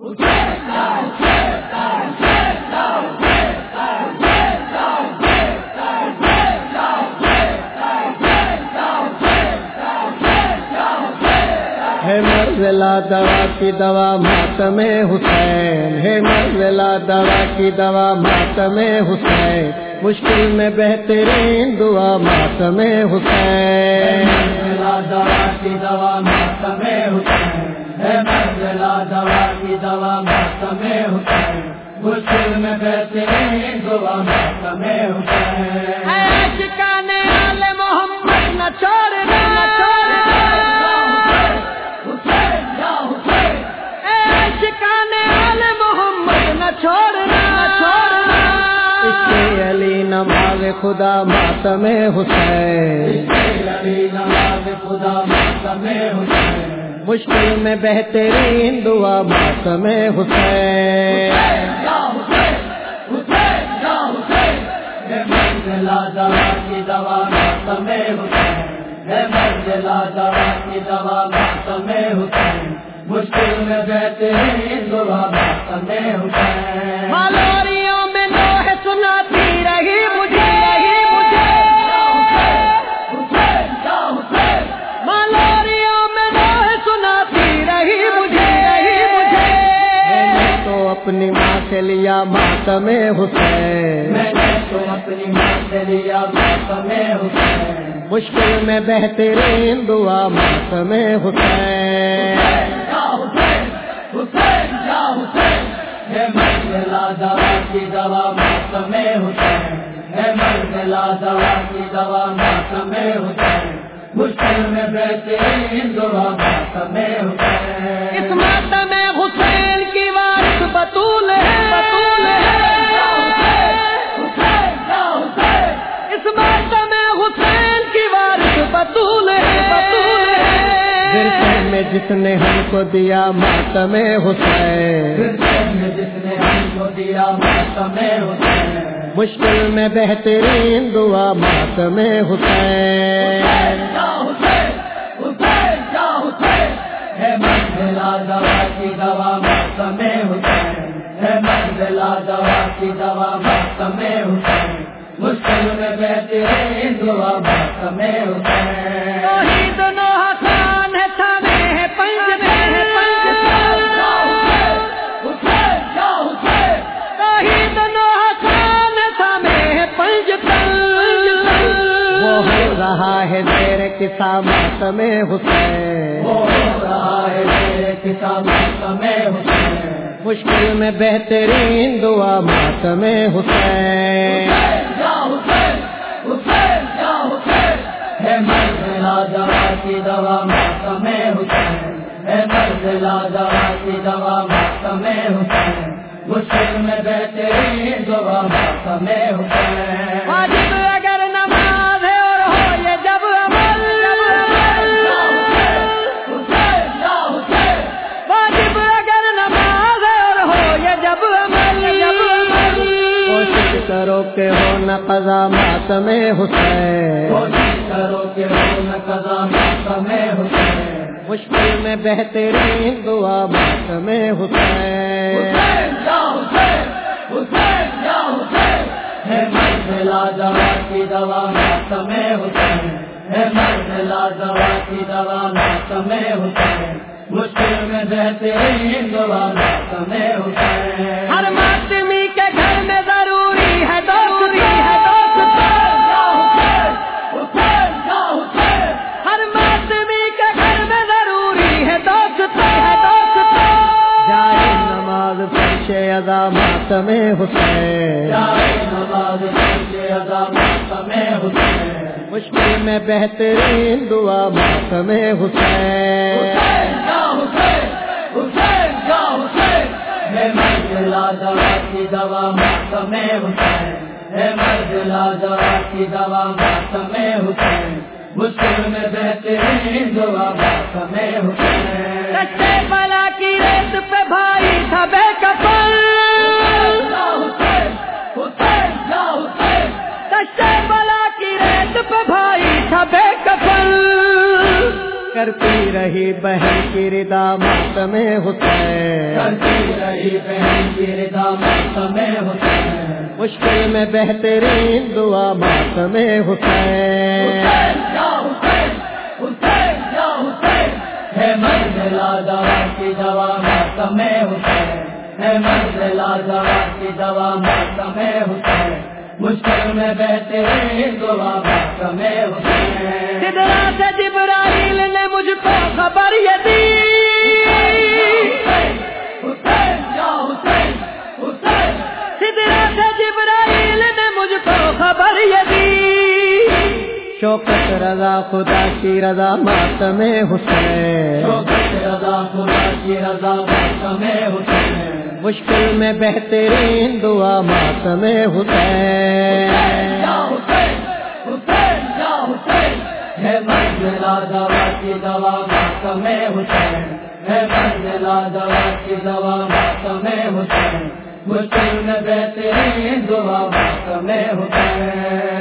ہے مرزلہ دوا کی دوا ماتم حسین، ہے مرزلہ دوا کی دوا ماتم حسین۔ مشکل میں بہترین دعا ماتم حسین۔ دوا کی دوا ماتم حسین۔ ہے مرزلہ دوا کی دوا حسین مشکل میں بہترین دعا حسین محمد نہ چھوڑنا عاشقان آل محمد نہ چھوڑنا چھوڑنا اس علی نماز خدا ماتم حسین۔ علی نواز خدا ماتم حسین۔ مشکل میں بہترین دعا ماتم حسین۔ کی دوا کی دوا ماتم حسین مشکل میں بہترین دعا ماتم حسین۔ لیا ماتم حسین۔ میں نے تو اپنی ماں سے لیا ماتم حسین۔ مشکل میں بہترین دعا ماتم حسین۔ یا حسین حسین یا حسین۔ ہے منزلہ دوا کی دوا ماتم حسین۔ ہے منزلہ دوا کی دوا ماتم حسین۔ مشکل میں بہترین دعا ماتم حسین۔ اس ماتم حسین کی وارث بطول ہے بطول ہے۔ حسین یا حسین اس ماتم حسین کی وارث بطول ہے بطول ہے۔ میں جس نے ہم کو دیا ماتم حسین۔ نے جس نے ہم کو دیا ماتم حسین۔ مشکل میں بہترین دعا ماتم حسین۔ یا حسین حسین دوا کی دوا ماتم حسین ہے۔ دوا کی دوا ماتم حسین مشکل میں بہترین دعا ماتم حسین حسان ہے۔ پنج میں رہا ہے تیرے کسا ماتم حسین وہ ہو رہا ہے میرے کتاب ماتم حسین۔ مشکل میں بہترین دعا ماتم حسین۔ حسین دوا کی دوا ماتم حسین۔ ہے دوا کی دوا ماتم حسین۔ مشکل میں بہترین دعا ماتم حسین۔ کہ ہو نہ قضا ماتم حسین۔ کرو کہ ہو نہ قضا ماتم حسین مشکل میں بہترین دعا ماتم حسین حسین۔ دوا کی دوا ماتم حسین ہے دوا کی دوا ماتم حسین مشکل میں بہترین دعا ماتم حسین نماز ادا ماتم حسین۔ مشکل میں بہترین دعا ماتم حسین۔ حسین یا حسین دوا کی دوا ماتم حسین ہے منزلہ دوا کی دوا ماتم حسین مشکل میں بہترین دعا ماتم حسین۔ کی ریت پہ بھائی تھا بے کفن یا بلا کی ریت پہ بھائی تھا بے کفن کرتی رہی بہن کی ردا ماتم حسین۔ کرتی میری بہن کی رضا ماتم حسین۔ مشکل میں بہترین دعا ماتم حسین۔ حسین۔ مرد لا دوا کی دوا ماتم حسین ہے مرد لا دوا کی دوا ماتم حسین مشکل میں بہترین دعا ماتم حسین سے جبرائیل نے مجھ کو خبر یہ دی۔ حسین حسین یا حسین حسین۔ سے جبرائیل نے مجھ کو خبر یہ دی۔ شوکت رضا خدا کی رضا ماتم حسین۔ رضا خدا کی رضا ماتم حسین۔ مشکل میں بہترین دعا ماتم حسین۔ ہے لا دوا کی دوا ماتم حسین۔ ہے لا دوا کی دوا ماتم حسین۔ مشکل میں بہترین دعا ماتم حسین۔